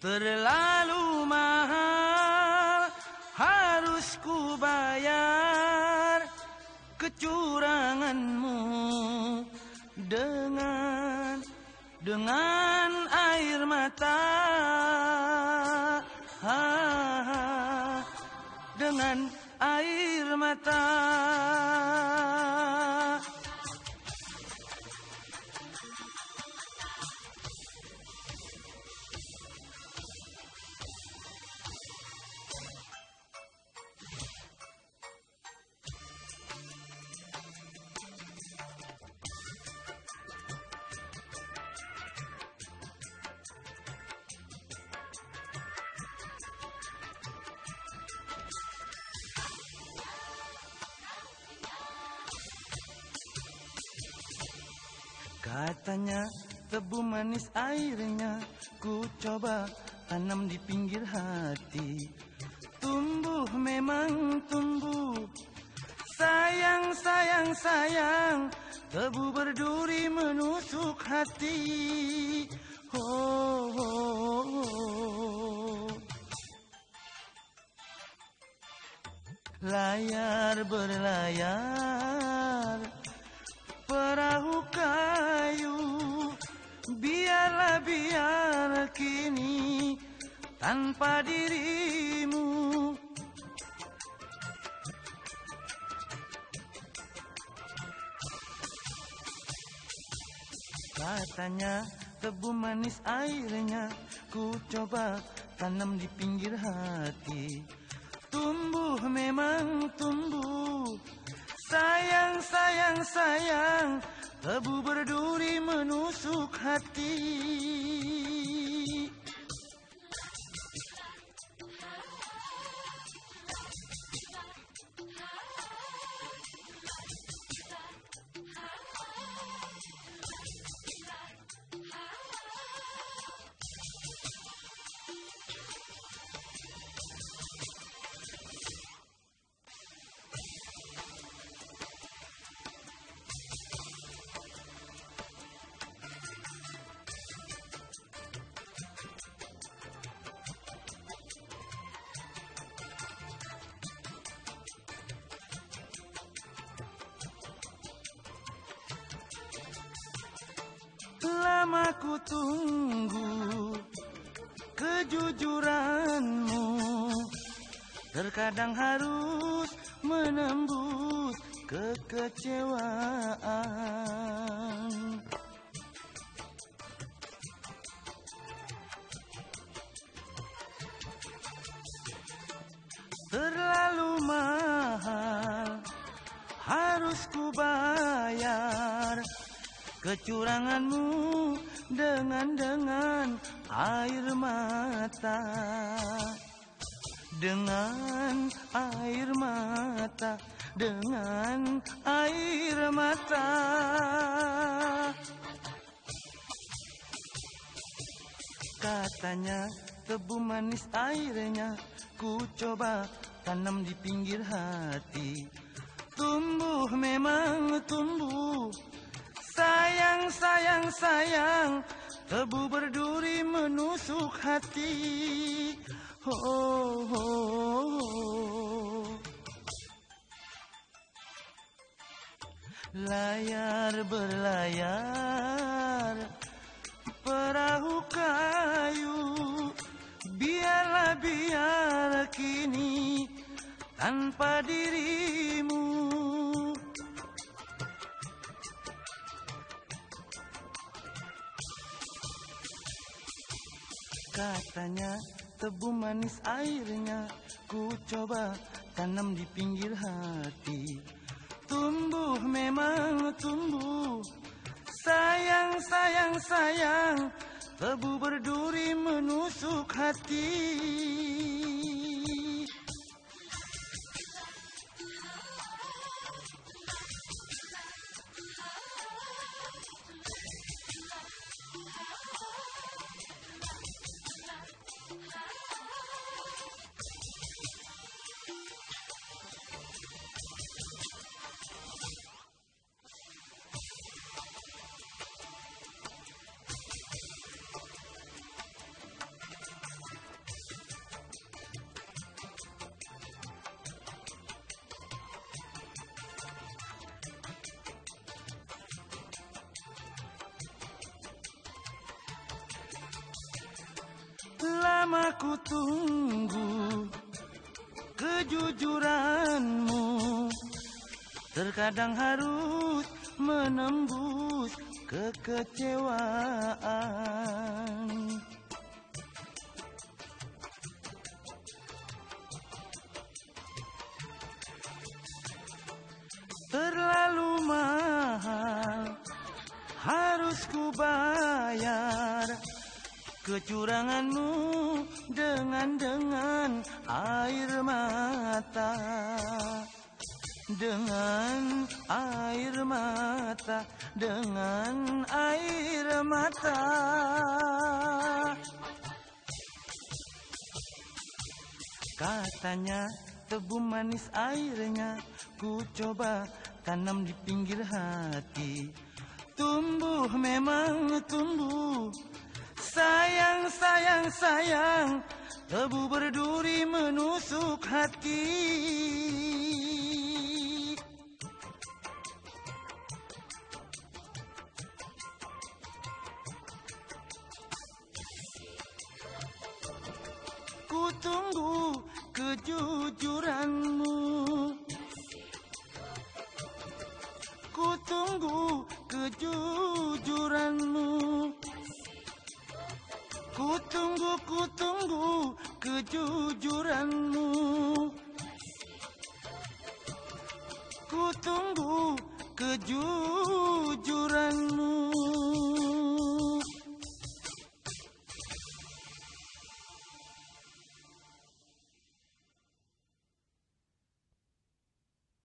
Terlalu mahal harus ku bayar kecuranganmu dengan dengan air mata. Ha, ha, dengan air mata Katanya tebu manis airnya Ku coba tanam di pinggir hati. Tumbuh memang tumbuh. Sayang, sayang, sayang Tebu berduri menusuk hati. Oh, oh, oh. Layar berlayar Tanpa dirimu. Katanya tebu manis airnya Ku coba tanam di pinggir hati. Tumbuh memang tumbuh. Sayang, sayang, sayang Tebu berduri menusuk hati Lama tunggu kejujuranmu. Terkadang harus menembus kekecewaan. Terlalu mahal harus ku bayar kecuranganmu dengan dengan air mata. Dengan air mata dengan air mata. Katanya tebu manis airnya ku coba tanam di pinggir hati. Tumbuh memang tumbuh Sayang, sayang, sayang Tebu berduri menusuk hati oh, oh, oh. Layar berlayar Perahu kayu Biarlah biar kini Tanpa dirimu Katanya tebu manis airnya. Ku coba tanam di pinggir hati. Tumbuh memang tumbuh. Sayang, sayang, sayang Tebu berduri menusuk hati Lama ku tunggu kejujuranmu. Terkadang harus menembus kekecewaan. Terlalu mahal harus ku bayar kecuranganmu dengan dengan air mata. Dengan air mata dengan air mata. Katanya tebu manis airnya ku coba tanam di pinggir hati sayang, Tebu berduri menusuk hati. Ku tunggu kejujuranmu. Ku tunggu kejujuranmu Tunggu, ku tunggu kejujuranmu. Ku tunggu kejujuranmu